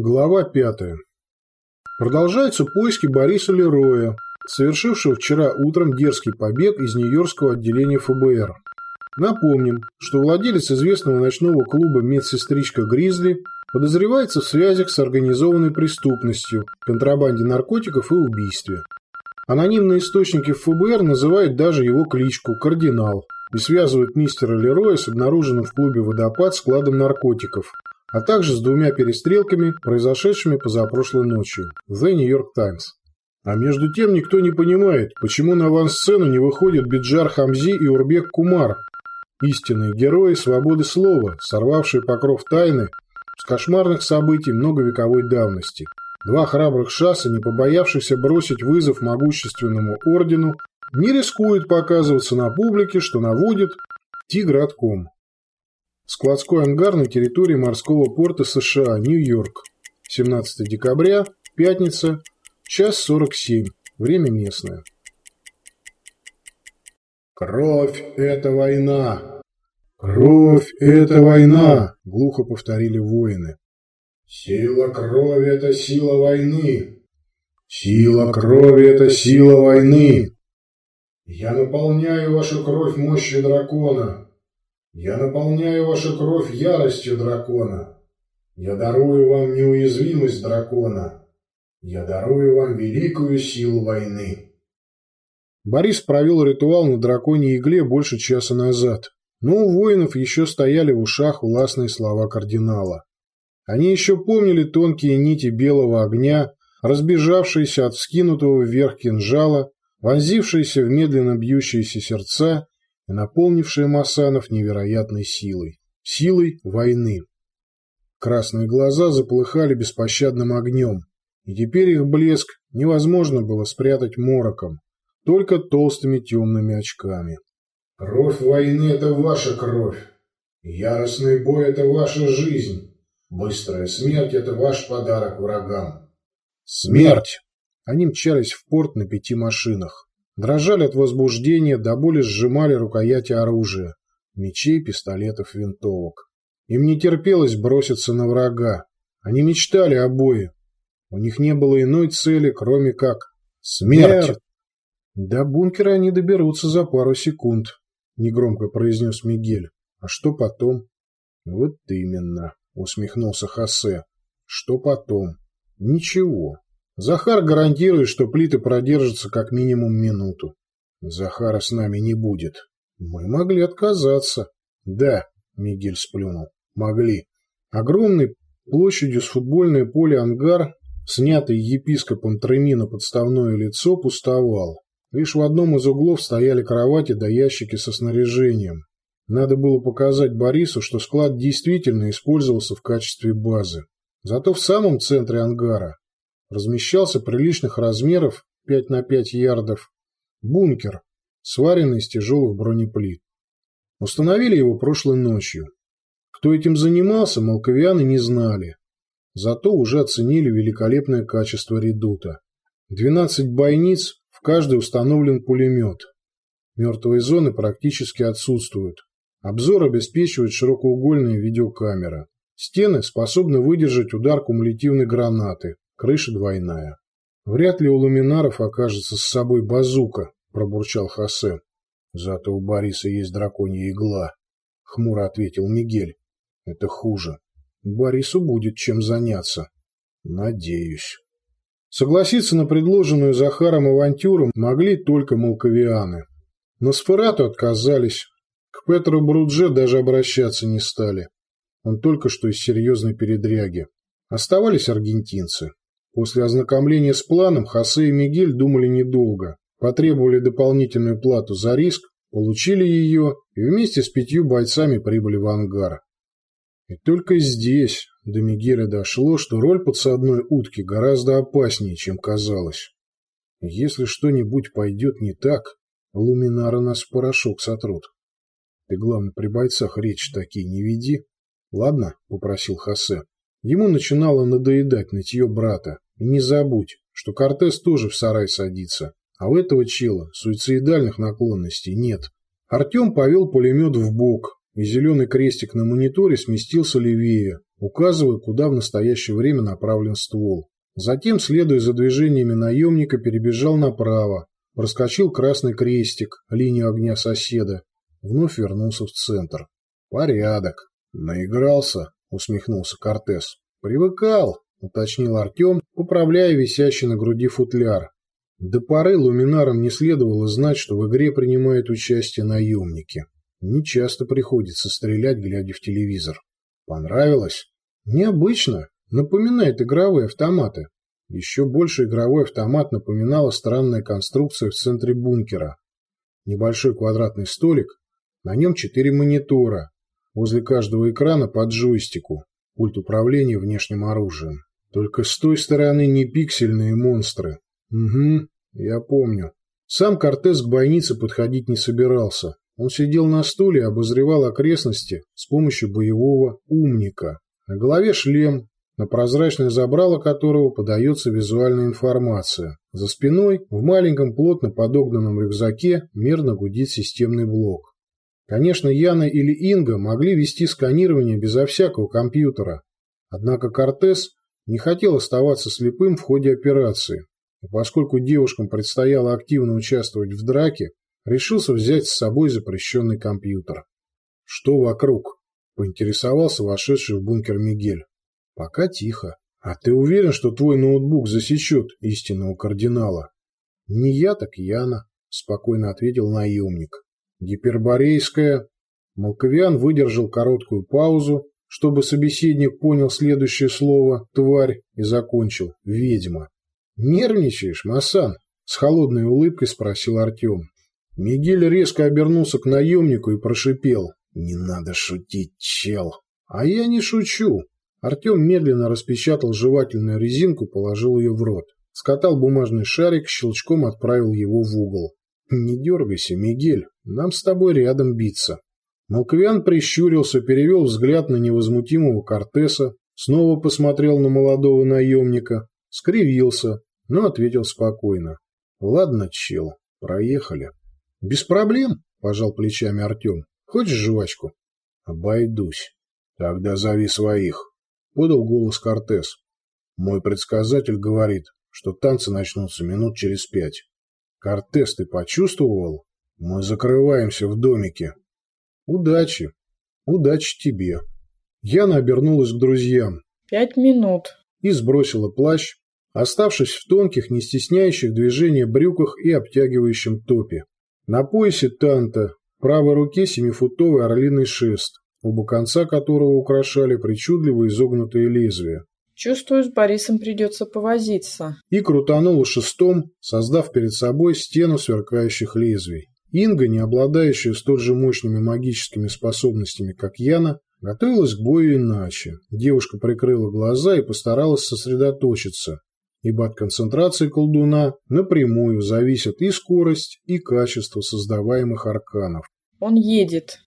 Глава пятая. Продолжаются поиски Бориса Лероя, совершившего вчера утром дерзкий побег из Нью-Йоркского отделения ФБР. Напомним, что владелец известного ночного клуба «Медсестричка Гризли» подозревается в связях с организованной преступностью, контрабанде наркотиков и убийстве. Анонимные источники ФБР называют даже его кличку «Кардинал» и связывают мистера Лероя с обнаруженным в клубе «Водопад» складом наркотиков – а также с двумя перестрелками, произошедшими позапрошлой ночью. The New York Times. А между тем никто не понимает, почему на авансцену не выходят Биджар Хамзи и Урбек Кумар, истинные герои свободы слова, сорвавшие покров тайны с кошмарных событий многовековой давности. Два храбрых шасса, не побоявшихся бросить вызов могущественному ордену, не рискуют показываться на публике, что наводит Тигратком. Складской ангар на территории морского порта США, Нью-Йорк. 17 декабря, пятница, час 47, время местное. «Кровь – это война! Кровь – это война!» – глухо повторили воины. «Сила крови – это сила войны! Сила крови – это сила войны! Я наполняю вашу кровь мощью дракона!» Я наполняю вашу кровь яростью дракона. Я дарую вам неуязвимость дракона. Я дарую вам великую силу войны. Борис провел ритуал на драконьей игле больше часа назад, но у воинов еще стояли в ушах властные слова кардинала. Они еще помнили тонкие нити белого огня, разбежавшиеся от вскинутого вверх кинжала, вонзившиеся в медленно бьющиеся сердца и наполнившая Масанов невероятной силой. Силой войны. Красные глаза заплыхали беспощадным огнем, и теперь их блеск невозможно было спрятать мороком, только толстыми темными очками. «Кровь войны — это ваша кровь. Яростный бой — это ваша жизнь. Быстрая смерть — это ваш подарок врагам». «Смерть!» Они мчались в порт на пяти машинах. Дрожали от возбуждения, до боли сжимали рукояти оружия, мечей, пистолетов, винтовок. Им не терпелось броситься на врага. Они мечтали о бое. У них не было иной цели, кроме как смерть. До бункера они доберутся за пару секунд, негромко произнес Мигель. А что потом? Вот именно, усмехнулся Хосе. Что потом? Ничего. Захар гарантирует, что плиты продержатся как минимум минуту. Захара с нами не будет. Мы могли отказаться. Да, Мигель сплюнул. Могли. Огромный площадью с футбольное поле ангар, снятый епископом Тремина подставное лицо, пустовал. Лишь в одном из углов стояли кровати да ящики со снаряжением. Надо было показать Борису, что склад действительно использовался в качестве базы. Зато в самом центре ангара размещался приличных размеров 5 на 5 ярдов бункер, сваренный из тяжелых бронеплит. Установили его прошлой ночью. Кто этим занимался, молковианы не знали. Зато уже оценили великолепное качество редута. 12 бойниц, в каждой установлен пулемет. Мертвые зоны практически отсутствуют. Обзор обеспечивает широкоугольная видеокамера. Стены способны выдержать удар кумулятивной гранаты. Крыша двойная. Вряд ли у ламинаров окажется с собой базука, пробурчал Хосе. Зато у Бориса есть драконья игла, хмуро ответил Мигель. Это хуже. Борису будет чем заняться. Надеюсь. Согласиться на предложенную Захаром авантюру могли только молковианы. Но Сферату отказались. К Петру Брудже даже обращаться не стали. Он только что из серьезной передряги. Оставались аргентинцы. После ознакомления с планом Хосе и Мигель думали недолго, потребовали дополнительную плату за риск, получили ее и вместе с пятью бойцами прибыли в ангар. И только здесь до Мигеля дошло, что роль подсадной утки гораздо опаснее, чем казалось. Если что-нибудь пойдет не так, луминары нас в порошок сотрут. Ты, главное, при бойцах речь такие не веди. Ладно, — попросил Хосе. Ему начинало надоедать нытье брата. И не забудь, что Кортес тоже в сарай садится, а у этого чела суицидальных наклонностей нет. Артем повел пулемет в бок, и зеленый крестик на мониторе сместился левее, указывая, куда в настоящее время направлен ствол. Затем, следуя за движениями наемника, перебежал направо, проскочил красный крестик, линию огня соседа, вновь вернулся в центр. Порядок. Наигрался, усмехнулся Кортес. Привыкал, уточнил Артем, поправляя висящий на груди футляр. До поры луминарам не следовало знать, что в игре принимают участие наемники. Не часто приходится стрелять, глядя в телевизор. Понравилось? Необычно. Напоминает игровые автоматы. Еще больше игровой автомат напоминала странная конструкция в центре бункера. Небольшой квадратный столик, на нем четыре монитора, возле каждого экрана по джойстику, пульт управления внешним оружием. Только с той стороны не пиксельные монстры. Угу, я помню. Сам Кортес к бойнице подходить не собирался. Он сидел на стуле и обозревал окрестности с помощью боевого умника. На голове шлем, на прозрачное забрало которого подается визуальная информация. За спиной, в маленьком плотно подогнанном рюкзаке, мерно гудит системный блок. Конечно, Яна или Инга могли вести сканирование безо всякого компьютера. Однако Кортес не хотел оставаться слепым в ходе операции. И поскольку девушкам предстояло активно участвовать в драке, решился взять с собой запрещенный компьютер. «Что вокруг?» – поинтересовался вошедший в бункер Мигель. «Пока тихо. А ты уверен, что твой ноутбук засечет истинного кардинала?» «Не я, так Яна», – спокойно ответил наемник. «Гиперборейская...» Малковиан выдержал короткую паузу, чтобы собеседник понял следующее слово «тварь» и закончил «ведьма». «Нервничаешь, Масан?» — с холодной улыбкой спросил Артем. Мигель резко обернулся к наемнику и прошипел. «Не надо шутить, чел!» «А я не шучу!» Артем медленно распечатал жевательную резинку, положил ее в рот. Скатал бумажный шарик, щелчком отправил его в угол. «Не дергайся, Мигель, нам с тобой рядом биться». Малквиан прищурился, перевел взгляд на невозмутимого Кортеса, снова посмотрел на молодого наемника, скривился, но ответил спокойно. «Ладно, чел, проехали». «Без проблем», — пожал плечами Артем. «Хочешь жвачку?» «Обойдусь». «Тогда зови своих», — подал голос Кортес. «Мой предсказатель говорит, что танцы начнутся минут через пять». «Кортес, ты почувствовал? Мы закрываемся в домике». «Удачи. Удачи тебе». Яна обернулась к друзьям. «Пять минут». И сбросила плащ, оставшись в тонких, не стесняющих движения брюках и обтягивающем топе. На поясе танта, в правой руке семифутовый орлиный шест, оба конца которого украшали причудливо изогнутые лезвия. Чувствую, с Борисом придется повозиться. И крутанула шестом, создав перед собой стену сверкающих лезвий. Инга, не обладающая столь же мощными магическими способностями, как Яна, готовилась к бою иначе. Девушка прикрыла глаза и постаралась сосредоточиться, ибо от концентрации колдуна напрямую зависят и скорость, и качество создаваемых арканов. «Он едет»,